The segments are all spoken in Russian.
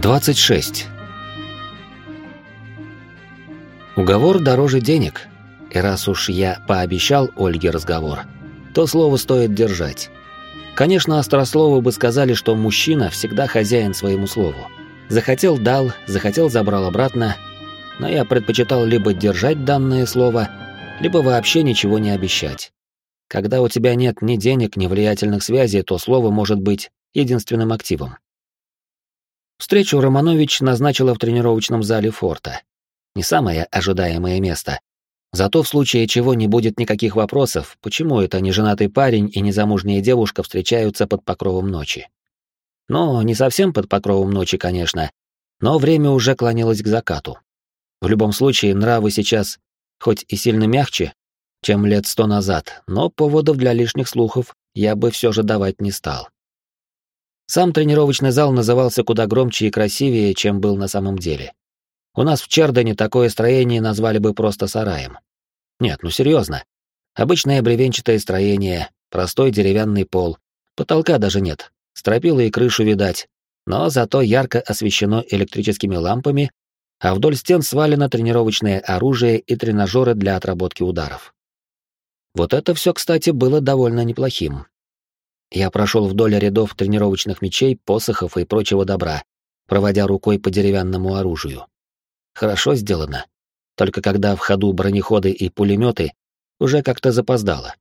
26. Уговор дороже денег. И раз уж я пообещал Ольге разговор, то слово стоит держать. Конечно, острословы бы сказали, что мужчина всегда хозяин своему слову. Захотел — дал, захотел — забрал обратно, но я предпочитал либо держать данное слово, либо вообще ничего не обещать. Когда у тебя нет ни денег, ни влиятельных связей, то слово может быть единственным активом. Встречу Романович назначила в тренировочном зале форта. Не самое ожидаемое место. Зато в случае чего не будет никаких вопросов, почему это неженатый парень и незамужняя девушка встречаются под покровом ночи. Ну, не совсем под покровом ночи, конечно, но время уже клонилось к закату. В любом случае, нравы сейчас хоть и сильно мягче, чем лет сто назад, но поводов для лишних слухов я бы все же давать не стал. Сам тренировочный зал назывался куда громче и красивее, чем был на самом деле. У нас в Чердане такое строение назвали бы просто сараем. Нет, ну серьезно. Обычное бревенчатое строение, простой деревянный пол, потолка даже нет, стропила и крышу видать, но зато ярко освещено электрическими лампами, а вдоль стен свалено тренировочное оружие и тренажеры для отработки ударов. Вот это все, кстати, было довольно неплохим. Я прошел вдоль рядов тренировочных мечей, посохов и прочего добра, проводя рукой по деревянному оружию. Хорошо сделано. Только когда в ходу бронеходы и пулеметы, уже как-то запоздало.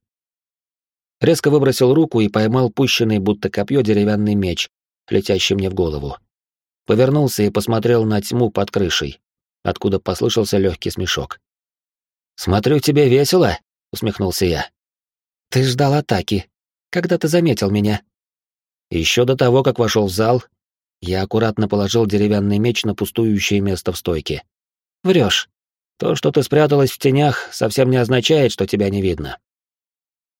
Резко выбросил руку и поймал пущенный будто копье деревянный меч, летящий мне в голову. Повернулся и посмотрел на тьму под крышей, откуда послышался легкий смешок. «Смотрю, тебе весело?» — усмехнулся я. «Ты ждал атаки», когда ты заметил меня?» Еще до того, как вошел в зал, я аккуратно положил деревянный меч на пустующее место в стойке. Врешь. То, что ты спряталась в тенях, совсем не означает, что тебя не видно.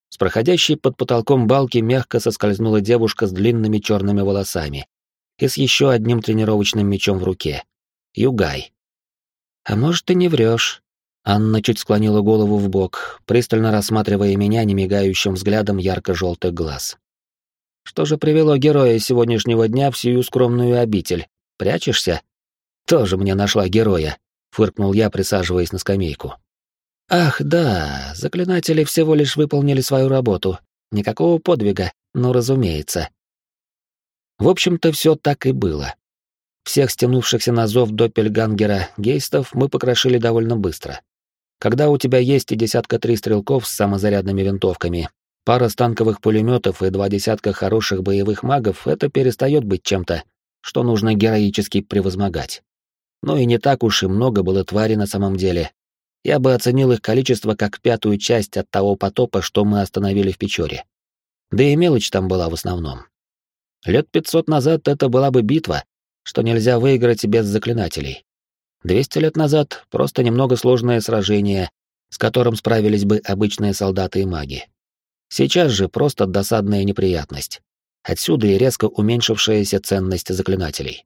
С проходящей под потолком балки мягко соскользнула девушка с длинными черными волосами и с еще одним тренировочным мечом в руке. Югай. А может, ты не врешь? Анна чуть склонила голову в бок, пристально рассматривая меня немигающим взглядом ярко-желтых глаз. Что же привело героя сегодняшнего дня в сию скромную обитель? Прячешься? Тоже мне нашла героя, фыркнул я, присаживаясь на скамейку. Ах, да, заклинатели всего лишь выполнили свою работу. Никакого подвига, ну, разумеется. В общем-то, все так и было. Всех стянувшихся на зов Доппельгангера гейстов мы покрошили довольно быстро. Когда у тебя есть и десятка три стрелков с самозарядными винтовками, пара станковых пулеметов и два десятка хороших боевых магов, это перестает быть чем-то, что нужно героически превозмогать. Ну и не так уж и много было твари на самом деле. Я бы оценил их количество как пятую часть от того потопа, что мы остановили в Печоре. Да и мелочь там была в основном. Лет пятьсот назад это была бы битва, что нельзя выиграть без заклинателей. Двести лет назад просто немного сложное сражение, с которым справились бы обычные солдаты и маги. Сейчас же просто досадная неприятность. Отсюда и резко уменьшившаяся ценность заклинателей.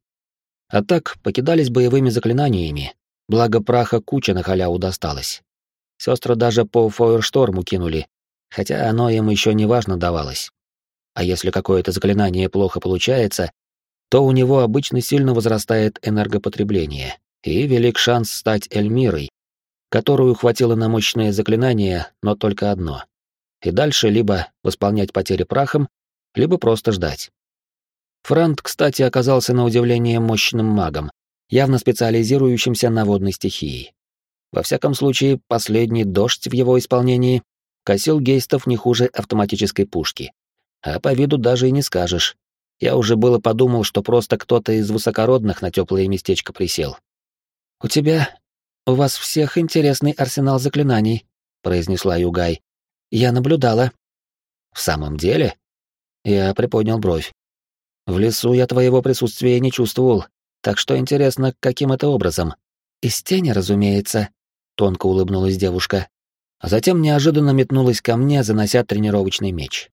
А так, покидались боевыми заклинаниями, благо праха куча на халяву досталось. Сестры даже по фойершторму кинули, хотя оно им еще не важно давалось. А если какое-то заклинание плохо получается, то у него обычно сильно возрастает энергопотребление, и велик шанс стать Эльмирой, которую хватило на мощное заклинание, но только одно. И дальше либо восполнять потери прахом, либо просто ждать. Франт, кстати, оказался на удивление мощным магом, явно специализирующимся на водной стихии. Во всяком случае, последний дождь в его исполнении косил гейстов не хуже автоматической пушки. А по виду даже и не скажешь. Я уже было подумал, что просто кто-то из высокородных на теплое местечко присел. «У тебя... у вас всех интересный арсенал заклинаний», — произнесла Югай. «Я наблюдала». «В самом деле?» Я приподнял бровь. «В лесу я твоего присутствия не чувствовал, так что интересно, каким это образом?» «Из тени, разумеется», — тонко улыбнулась девушка. А затем неожиданно метнулась ко мне, занося тренировочный меч.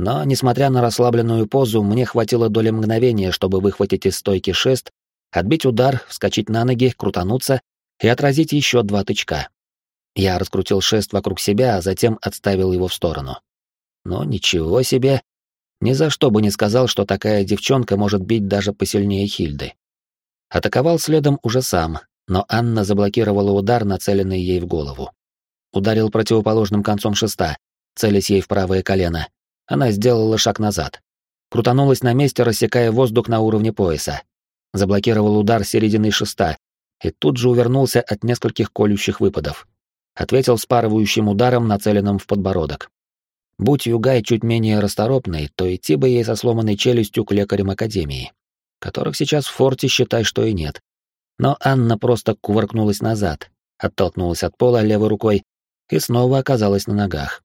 Но, несмотря на расслабленную позу, мне хватило доли мгновения, чтобы выхватить из стойки шест отбить удар, вскочить на ноги, крутануться и отразить еще два тычка. Я раскрутил шест вокруг себя, а затем отставил его в сторону. Но ничего себе! Ни за что бы не сказал, что такая девчонка может бить даже посильнее Хильды. Атаковал следом уже сам, но Анна заблокировала удар, нацеленный ей в голову. Ударил противоположным концом шеста, целясь ей в правое колено. Она сделала шаг назад. Крутанулась на месте, рассекая воздух на уровне пояса. Заблокировал удар середины шеста и тут же увернулся от нескольких колющих выпадов. Ответил спарывающим ударом, нацеленным в подбородок. Будь Югай чуть менее расторопной, то идти бы ей со сломанной челюстью к лекарям Академии, которых сейчас в форте считай, что и нет. Но Анна просто кувыркнулась назад, оттолкнулась от пола левой рукой и снова оказалась на ногах.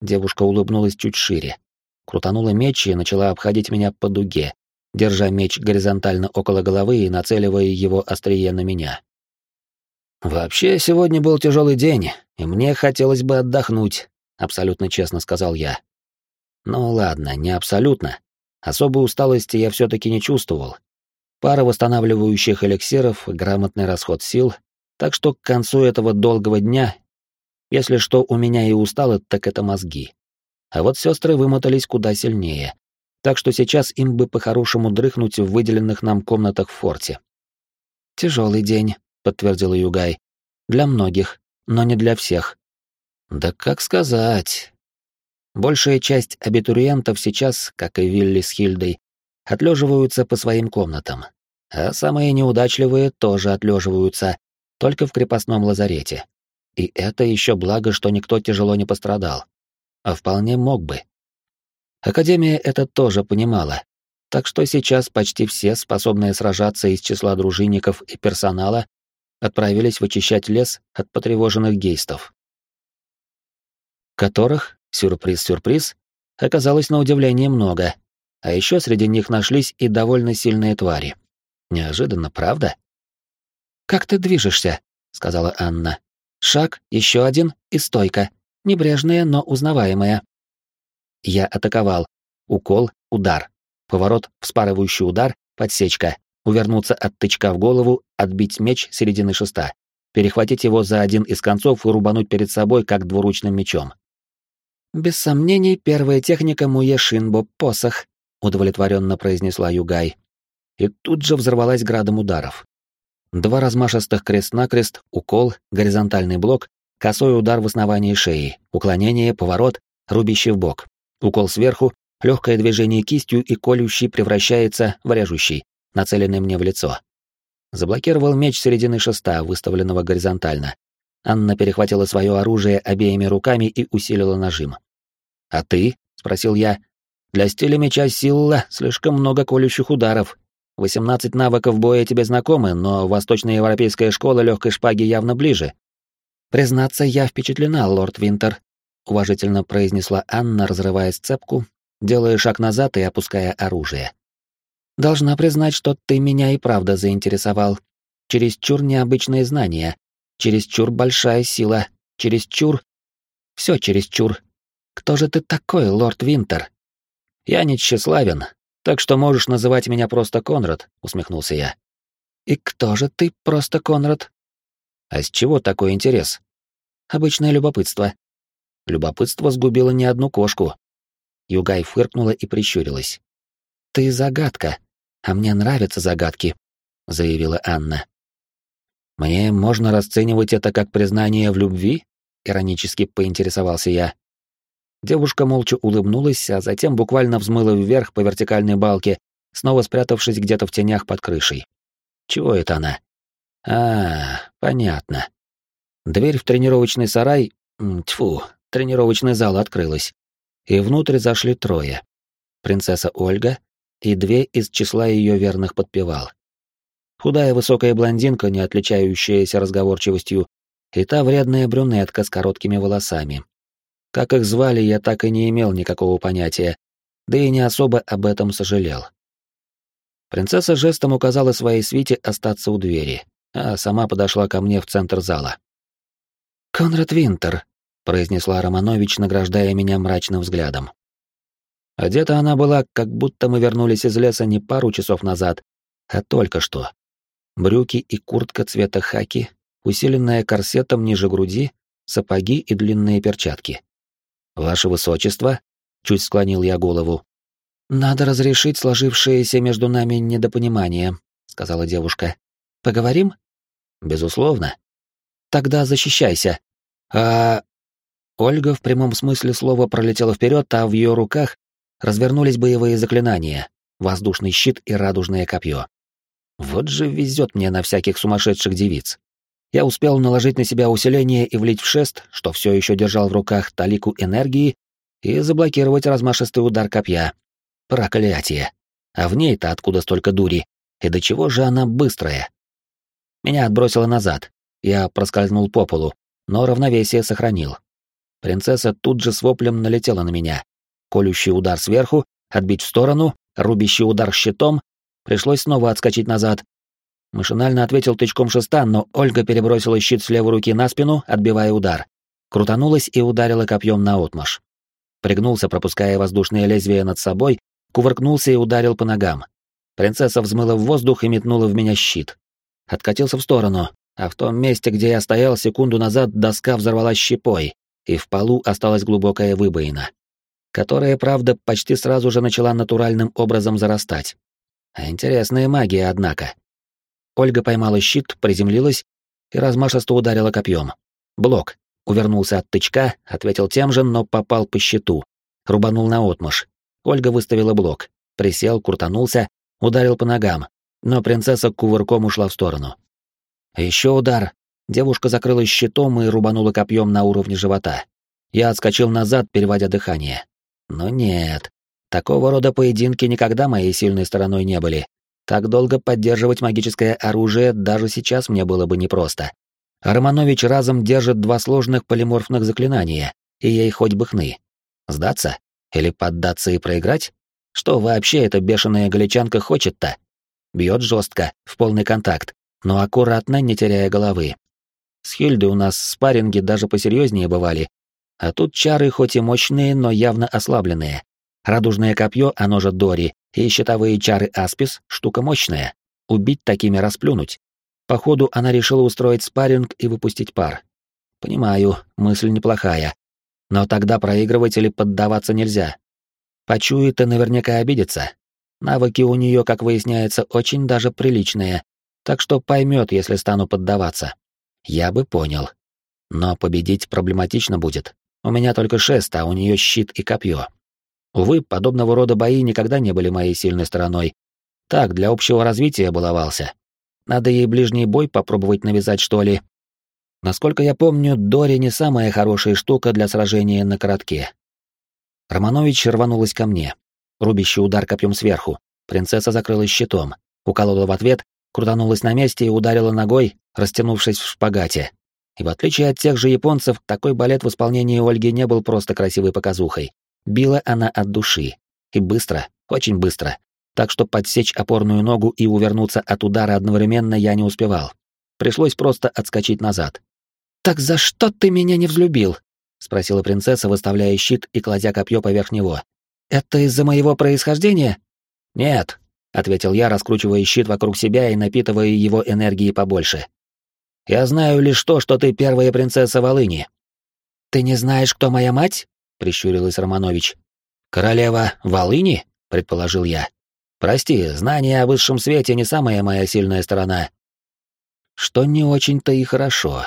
Девушка улыбнулась чуть шире, крутанула меч и начала обходить меня по дуге, держа меч горизонтально около головы и нацеливая его острие на меня. «Вообще, сегодня был тяжелый день, и мне хотелось бы отдохнуть», — абсолютно честно сказал я. «Ну ладно, не абсолютно. Особой усталости я все-таки не чувствовал. Пара восстанавливающих эликсиров, грамотный расход сил, так что к концу этого долгого дня если что у меня и устало, так это мозги. А вот сестры вымотались куда сильнее. Так что сейчас им бы по-хорошему дрыхнуть в выделенных нам комнатах в форте. Тяжелый день, подтвердила Югай. Для многих, но не для всех. Да как сказать? Большая часть абитуриентов сейчас, как и Вилли с Хильдой, отлеживаются по своим комнатам. А самые неудачливые тоже отлеживаются, только в крепостном лазарете. И это еще благо, что никто тяжело не пострадал. А вполне мог бы. Академия это тоже понимала. Так что сейчас почти все, способные сражаться из числа дружинников и персонала, отправились вычищать лес от потревоженных гейстов. Которых, сюрприз-сюрприз, оказалось на удивление много, а еще среди них нашлись и довольно сильные твари. Неожиданно, правда? «Как ты движешься?» — сказала Анна. Шаг, еще один и стойка. Небрежная, но узнаваемая. Я атаковал. Укол, удар. Поворот, вспарывающий удар, подсечка. Увернуться от тычка в голову, отбить меч середины шеста. Перехватить его за один из концов и рубануть перед собой, как двуручным мечом. «Без сомнений, первая техника Муе Шинбо — посох», — удовлетворенно произнесла Югай. И тут же взорвалась градом ударов. Два размашистых крест-накрест, укол, горизонтальный блок, косой удар в основании шеи, уклонение, поворот, рубящий в бок. Укол сверху, легкое движение кистью и колющий превращается в режущий, нацеленный мне в лицо. Заблокировал меч середины шеста, выставленного горизонтально. Анна перехватила свое оружие обеими руками и усилила нажим. «А ты?» — спросил я. «Для стиля меча Силла слишком много колющих ударов, 18 навыков боя тебе знакомы, но восточноевропейская школа легкой шпаги явно ближе. Признаться, я впечатлена, лорд Винтер, уважительно произнесла Анна, разрывая сцепку, делая шаг назад и опуская оружие. Должна признать, что ты меня и правда заинтересовал. Чересчур необычные знания, чересчур большая сила, чересчур... Все чересчур. Кто же ты такой, лорд Винтер? Я не тщеславен, так что можешь называть меня просто Конрад, усмехнулся я. И кто же ты просто Конрад? А с чего такой интерес? Обычное любопытство. Любопытство сгубило не одну кошку. Югай фыркнула и прищурилась. Ты загадка, а мне нравятся загадки, заявила Анна. Мне можно расценивать это как признание в любви? иронически поинтересовался я. Девушка молча улыбнулась, а затем буквально взмыла вверх по вертикальной балке, снова спрятавшись где-то в тенях под крышей. Чего это она? А, понятно. Дверь в тренировочный сарай, тьфу, тренировочный зал открылась, и внутрь зашли трое. Принцесса Ольга и две из числа ее верных подпевал. Худая высокая блондинка, не отличающаяся разговорчивостью, и та вредная брюнетка с короткими волосами, как их звали, я так и не имел никакого понятия, да и не особо об этом сожалел. Принцесса жестом указала своей свите остаться у двери, а сама подошла ко мне в центр зала. «Конрад Винтер», — произнесла Романович, награждая меня мрачным взглядом. Одета она была, как будто мы вернулись из леса не пару часов назад, а только что. Брюки и куртка цвета хаки, усиленная корсетом ниже груди, сапоги и длинные перчатки. «Ваше высочество?» — чуть склонил я голову. «Надо разрешить сложившееся между нами недопонимание», — сказала девушка. Поговорим? Безусловно. Тогда защищайся. А Ольга в прямом смысле слова пролетела вперед, а в ее руках развернулись боевые заклинания, воздушный щит и радужное копье. Вот же везет мне на всяких сумасшедших девиц. Я успел наложить на себя усиление и влить в шест, что все еще держал в руках талику энергии, и заблокировать размашистый удар копья. Проклятие! А в ней-то откуда столько дури? И до чего же она быстрая? Меня отбросило назад. Я проскользнул по полу, но равновесие сохранил. Принцесса тут же с воплем налетела на меня. Колющий удар сверху, отбить в сторону, рубящий удар щитом. Пришлось снова отскочить назад. Машинально ответил тычком шеста, но Ольга перебросила щит с левой руки на спину, отбивая удар. Крутанулась и ударила копьем на отмаш. Пригнулся, пропуская воздушное лезвие над собой, кувыркнулся и ударил по ногам. Принцесса взмыла в воздух и метнула в меня щит. Откатился в сторону, а в том месте, где я стоял секунду назад, доска взорвалась щепой, и в полу осталась глубокая выбоина, которая, правда, почти сразу же начала натуральным образом зарастать. Интересная магия, однако. Ольга поймала щит, приземлилась и размашисто ударила копьем. Блок. Увернулся от тычка, ответил тем же, но попал по щиту. Рубанул на отмаш. Ольга выставила блок. Присел, крутанулся, ударил по ногам, но принцесса кувырком ушла в сторону. Еще удар. Девушка закрылась щитом и рубанула копьем на уровне живота. Я отскочил назад, переводя дыхание. Но нет. Такого рода поединки никогда моей сильной стороной не были. Так долго поддерживать магическое оружие даже сейчас мне было бы непросто. Романович разом держит два сложных полиморфных заклинания, и ей хоть бы хны. Сдаться? Или поддаться и проиграть? Что вообще эта бешеная галичанка хочет-то? Бьет жестко, в полный контакт, но аккуратно, не теряя головы. С Хильдой у нас спарринги даже посерьезнее бывали. А тут чары хоть и мощные, но явно ослабленные. Радужное копье, оно же Дори, и щитовые чары Аспис — штука мощная. Убить такими расплюнуть. Походу, она решила устроить спарринг и выпустить пар. Понимаю, мысль неплохая. Но тогда проигрывать или поддаваться нельзя. Почует и наверняка обидится. Навыки у нее, как выясняется, очень даже приличные, так что поймет, если стану поддаваться. Я бы понял. Но победить проблематично будет. У меня только шест, а у нее щит и копье. Увы, подобного рода бои никогда не были моей сильной стороной. Так, для общего развития баловался. Надо ей ближний бой попробовать навязать, что ли. Насколько я помню, Дори не самая хорошая штука для сражения на коротке. Романович рванулась ко мне. Рубящий удар копьем сверху. Принцесса закрылась щитом. Уколола в ответ, крутанулась на месте и ударила ногой, растянувшись в шпагате. И в отличие от тех же японцев, такой балет в исполнении Ольги не был просто красивой показухой. Била она от души. И быстро, очень быстро. Так что подсечь опорную ногу и увернуться от удара одновременно я не успевал. Пришлось просто отскочить назад. «Так за что ты меня не взлюбил?» — спросила принцесса, выставляя щит и кладя копье поверх него. «Это из-за моего происхождения?» «Нет», — ответил я, раскручивая щит вокруг себя и напитывая его энергией побольше. «Я знаю лишь то, что ты первая принцесса Волыни». «Ты не знаешь, кто моя мать?» — прищурилась Романович. «Королева Волыни?» — предположил я. «Прости, знание о высшем свете не самая моя сильная сторона». Что не очень-то и хорошо.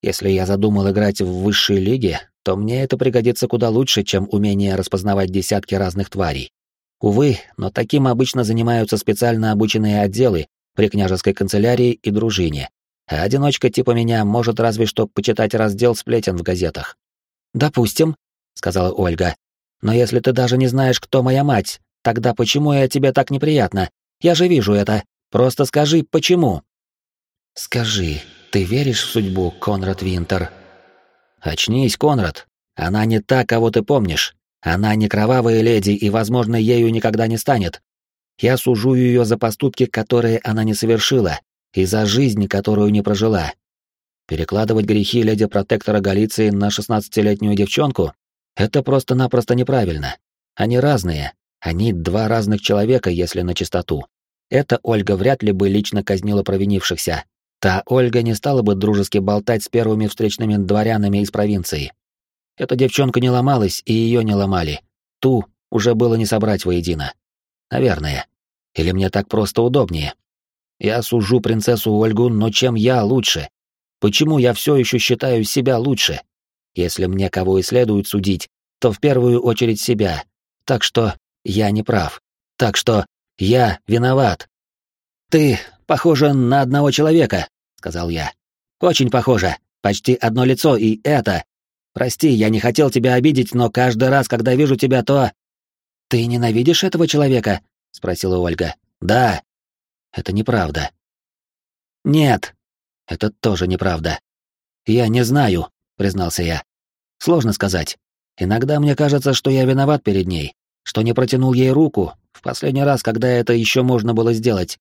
Если я задумал играть в высшей лиге, то мне это пригодится куда лучше, чем умение распознавать десятки разных тварей. Увы, но таким обычно занимаются специально обученные отделы при княжеской канцелярии и дружине, а одиночка типа меня может разве что почитать раздел сплетен в газетах. «Допустим», — сказала Ольга, — «но если ты даже не знаешь, кто моя мать, тогда почему я тебе так неприятно? Я же вижу это. Просто скажи, почему?» «Скажи, ты веришь в судьбу, Конрад Винтер?» «Очнись, Конрад. Она не та, кого ты помнишь. Она не кровавая леди и, возможно, ею никогда не станет. Я сужу ее за поступки, которые она не совершила, и за жизнь, которую не прожила. Перекладывать грехи леди-протектора Галиции на шестнадцатилетнюю девчонку — это просто-напросто неправильно. Они разные. Они два разных человека, если на чистоту. Эта Ольга вряд ли бы лично казнила провинившихся. Та Ольга не стала бы дружески болтать с первыми встречными дворянами из провинции. Эта девчонка не ломалась, и ее не ломали. Ту уже было не собрать воедино. Наверное. Или мне так просто удобнее. Я сужу принцессу Ольгу, но чем я лучше? Почему я все еще считаю себя лучше? Если мне кого и следует судить, то в первую очередь себя. Так что я не прав. Так что я виноват. Ты похожа на одного человека, сказал я. Очень похожа. Почти одно лицо, и это... Прости, я не хотел тебя обидеть, но каждый раз, когда вижу тебя, то... Ты ненавидишь этого человека? спросила Ольга. Да. Это неправда. Нет. Это тоже неправда. Я не знаю, признался я. Сложно сказать. Иногда мне кажется, что я виноват перед ней, что не протянул ей руку в последний раз, когда это еще можно было сделать.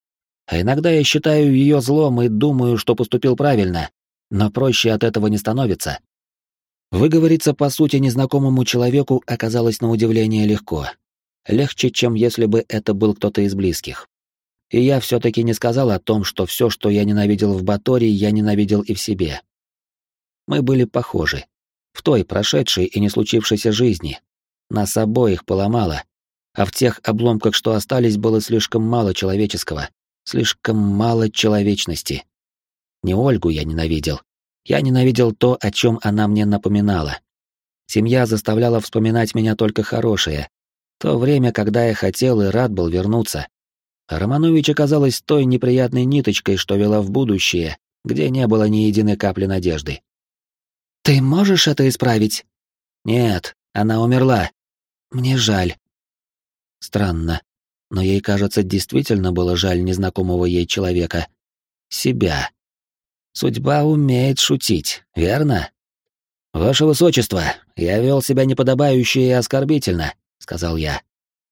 А иногда я считаю ее злом и думаю, что поступил правильно, но проще от этого не становится. Выговориться по сути незнакомому человеку оказалось на удивление легко. Легче, чем если бы это был кто-то из близких. И я все-таки не сказал о том, что все, что я ненавидел в Батории, я ненавидел и в себе. Мы были похожи. В той прошедшей и не случившейся жизни. Нас обоих поломало, а в тех обломках, что остались, было слишком мало человеческого, слишком мало человечности. Не Ольгу я ненавидел. Я ненавидел то, о чем она мне напоминала. Семья заставляла вспоминать меня только хорошее. То время, когда я хотел и рад был вернуться. Романович оказалась той неприятной ниточкой, что вела в будущее, где не было ни единой капли надежды. «Ты можешь это исправить?» «Нет, она умерла. Мне жаль». Странно, но ей, кажется, действительно было жаль незнакомого ей человека. Себя. Судьба умеет шутить, верно? «Ваше Высочество, я вел себя неподобающе и оскорбительно», — сказал я.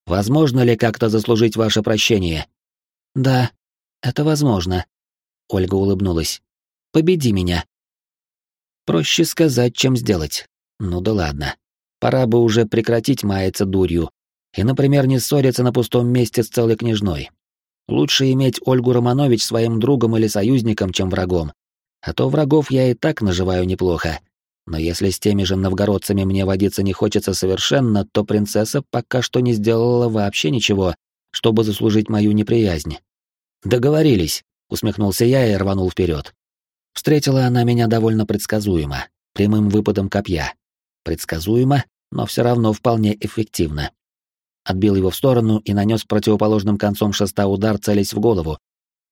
«Возможно ли как-то заслужить ваше прощение?» «Да, это возможно», — Ольга улыбнулась. «Победи меня». Проще сказать, чем сделать. Ну да ладно. Пора бы уже прекратить маяться дурью и, например, не ссориться на пустом месте с целой княжной. Лучше иметь Ольгу Романович своим другом или союзником, чем врагом. А то врагов я и так наживаю неплохо. Но если с теми же новгородцами мне водиться не хочется совершенно, то принцесса пока что не сделала вообще ничего, чтобы заслужить мою неприязнь. Договорились, усмехнулся я и рванул вперед. Встретила она меня довольно предсказуемо, прямым выпадом копья. Предсказуемо, но все равно вполне эффективно. Отбил его в сторону и нанес противоположным концом шеста удар, целясь в голову.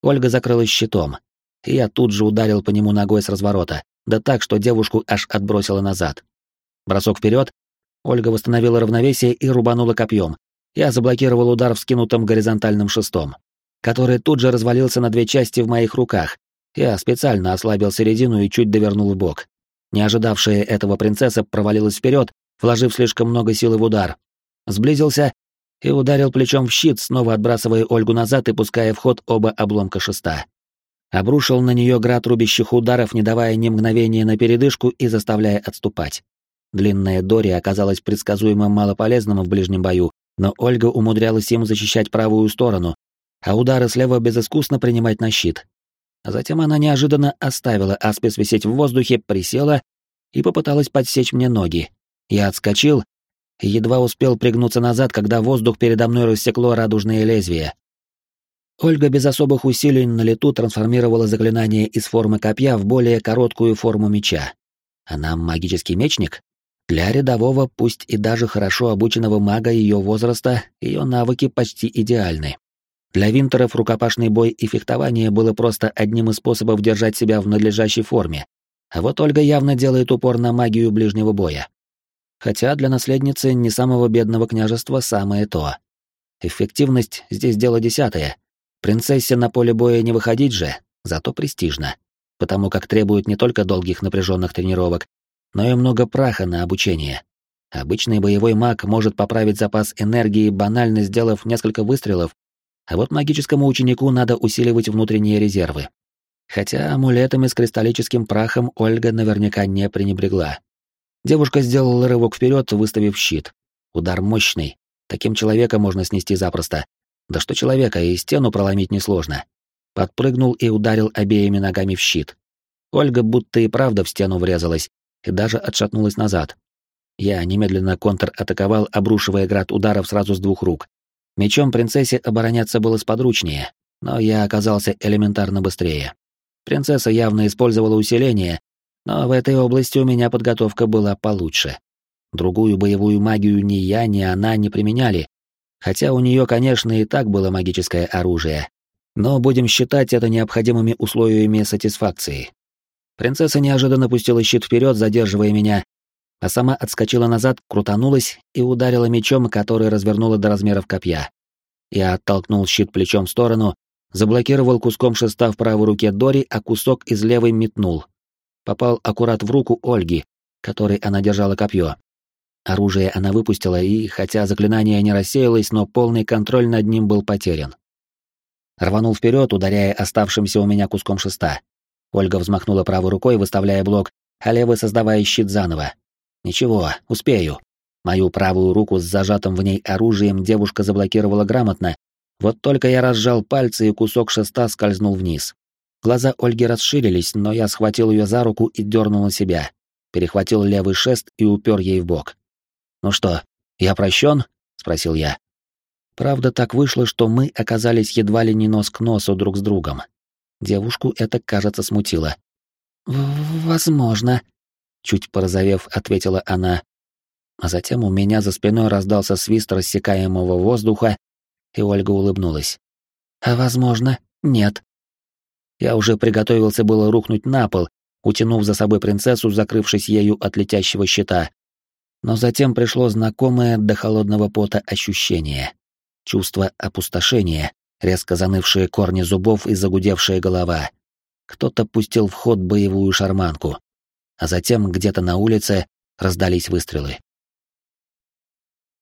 Ольга закрылась щитом, и я тут же ударил по нему ногой с разворота, да так, что девушку аж отбросило назад. Бросок вперед, Ольга восстановила равновесие и рубанула копьем. Я заблокировал удар вскинутым горизонтальным шестом, который тут же развалился на две части в моих руках. Я специально ослабил середину и чуть довернул в бок. Не ожидавшая этого принцесса провалилась вперед, вложив слишком много силы в удар. Сблизился и ударил плечом в щит, снова отбрасывая Ольгу назад и пуская в ход оба обломка шеста обрушил на нее град рубящих ударов, не давая ни мгновения на передышку и заставляя отступать. Длинная Дори оказалась предсказуемо малополезным в ближнем бою, но Ольга умудрялась им защищать правую сторону, а удары слева безыскусно принимать на щит. А затем она неожиданно оставила аспис висеть в воздухе, присела и попыталась подсечь мне ноги. Я отскочил едва успел пригнуться назад, когда воздух передо мной рассекло радужное лезвие. Ольга без особых усилий на лету трансформировала заклинание из формы копья в более короткую форму меча. Она магический мечник? Для рядового, пусть и даже хорошо обученного мага ее возраста, ее навыки почти идеальны. Для винтеров рукопашный бой и фехтование было просто одним из способов держать себя в надлежащей форме. А вот Ольга явно делает упор на магию ближнего боя. Хотя для наследницы не самого бедного княжества самое то. Эффективность здесь дело десятое, Принцессе на поле боя не выходить же, зато престижно, потому как требует не только долгих напряженных тренировок, но и много праха на обучение. Обычный боевой маг может поправить запас энергии, банально сделав несколько выстрелов, а вот магическому ученику надо усиливать внутренние резервы. Хотя амулетами с кристаллическим прахом Ольга наверняка не пренебрегла. Девушка сделала рывок вперед, выставив щит. Удар мощный. Таким человека можно снести запросто, да что человека и стену проломить несложно. Подпрыгнул и ударил обеими ногами в щит. Ольга будто и правда в стену врезалась и даже отшатнулась назад. Я немедленно контр-атаковал, обрушивая град ударов сразу с двух рук. Мечом принцессе обороняться было сподручнее. но я оказался элементарно быстрее. Принцесса явно использовала усиление, но в этой области у меня подготовка была получше. Другую боевую магию ни я, ни она не применяли, хотя у нее, конечно, и так было магическое оружие. Но будем считать это необходимыми условиями сатисфакции. Принцесса неожиданно пустила щит вперед, задерживая меня, а сама отскочила назад, крутанулась и ударила мечом, который развернула до размеров копья. Я оттолкнул щит плечом в сторону, заблокировал куском шеста в правой руке Дори, а кусок из левой метнул. Попал аккурат в руку Ольги, которой она держала копье. Оружие она выпустила, и, хотя заклинание не рассеялось, но полный контроль над ним был потерян. Рванул вперед, ударяя оставшимся у меня куском шеста. Ольга взмахнула правой рукой, выставляя блок, а левой создавая щит заново. Ничего, успею. Мою правую руку с зажатым в ней оружием девушка заблокировала грамотно, вот только я разжал пальцы, и кусок шеста скользнул вниз. Глаза Ольги расширились, но я схватил ее за руку и дернул на себя. Перехватил левый шест и упер ей в бок. «Ну что, я прощен?» — спросил я. Правда, так вышло, что мы оказались едва ли не нос к носу друг с другом. Девушку это, кажется, смутило. «Возможно», чуть порозовев, ответила она. А затем у меня за спиной раздался свист рассекаемого воздуха, и Ольга улыбнулась. А возможно, нет. Я уже приготовился было рухнуть на пол, утянув за собой принцессу, закрывшись ею от летящего щита. Но затем пришло знакомое до холодного пота ощущение. Чувство опустошения, резко занывшие корни зубов и загудевшая голова. Кто-то пустил в ход боевую шарманку а затем где-то на улице раздались выстрелы.